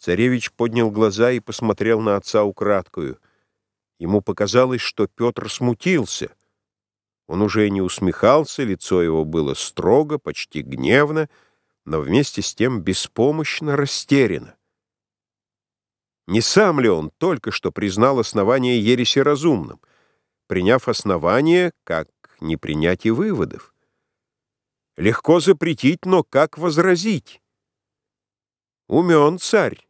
Царевич поднял глаза и посмотрел на отца украдкою. Ему показалось, что Петр смутился. Он уже не усмехался, лицо его было строго, почти гневно, но вместе с тем беспомощно растеряно. Не сам ли он только что признал основание ереси разумным? Приняв основание, как не принять и выводов? Легко запретить, но как возразить? Умен царь.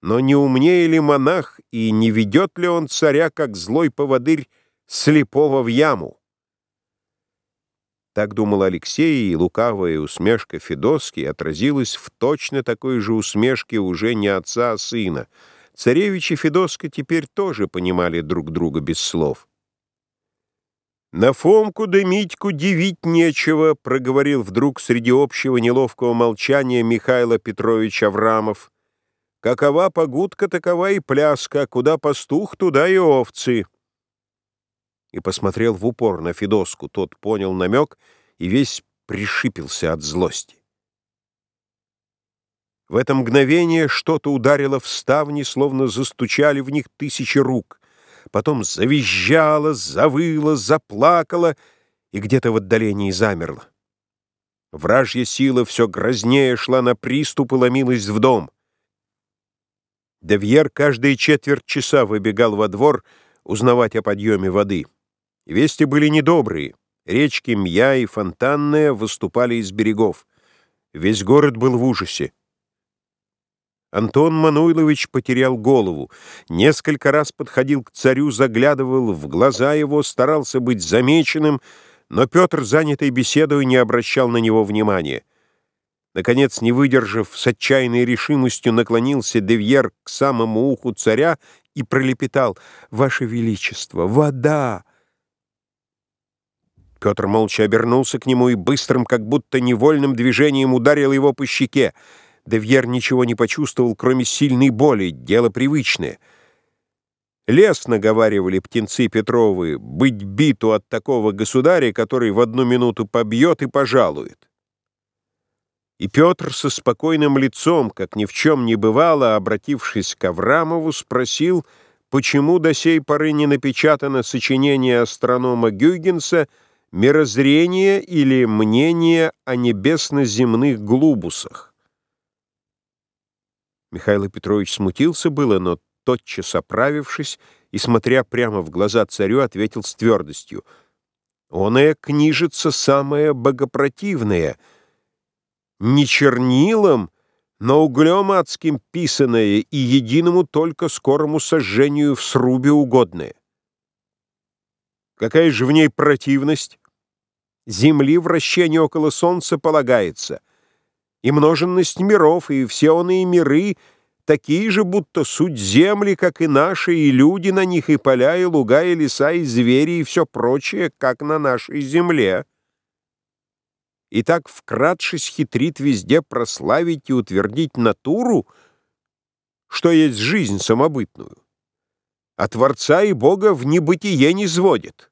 Но не умнее ли монах, и не ведет ли он царя, как злой поводырь, слепого в яму? Так думал Алексей, и лукавая усмешка Федоски отразилась в точно такой же усмешке уже не отца, а сына. Царевич и Федоска теперь тоже понимали друг друга без слов. «На Фомку да Митьку дивить нечего», — проговорил вдруг среди общего неловкого молчания Михайло Петрович Аврамов. Какова погудка, такова и пляска, куда пастух, туда и овцы. И посмотрел в упор на Федоску, тот понял намек и весь пришипился от злости. В это мгновение что-то ударило в ставни, словно застучали в них тысячи рук. Потом завизжало, завыло, заплакало и где-то в отдалении замерло. Вражья сила все грознее шла на приступ и ломилась в дом. Девьер каждые четверть часа выбегал во двор узнавать о подъеме воды. Вести были недобрые. Речки Мья и Фонтанная выступали из берегов. Весь город был в ужасе. Антон Мануилович потерял голову. Несколько раз подходил к царю, заглядывал в глаза его, старался быть замеченным, но Петр, занятый беседой, не обращал на него внимания. Наконец, не выдержав, с отчаянной решимостью наклонился Девьер к самому уху царя и пролепетал «Ваше Величество, вода!» Петр молча обернулся к нему и быстрым, как будто невольным движением ударил его по щеке. Девьер ничего не почувствовал, кроме сильной боли, дело привычное. Лестно, говаривали птенцы Петровы, быть биту от такого государя, который в одну минуту побьет и пожалует. И Петр со спокойным лицом, как ни в чем не бывало, обратившись к Аврамову, спросил, почему до сей поры не напечатано сочинение астронома Гюйгенса «Мирозрение или мнение о небесно-земных глубусах». Михаил Петрович смутился было, но тотчас оправившись и, смотря прямо в глаза царю, ответил с твердостью, «Оная книжица самая богопротивная», не чернилом, но углем адским писанное и единому только скорому сожжению в срубе угодное. Какая же в ней противность? Земли вращение около солнца полагается, и множенность миров, и все оные миры такие же, будто суть земли, как и наши, и люди на них, и поля, и луга, и леса, и звери, и все прочее, как на нашей земле и так вкратшись хитрит везде прославить и утвердить натуру, что есть жизнь самобытную, а Творца и Бога в небытие не сводит.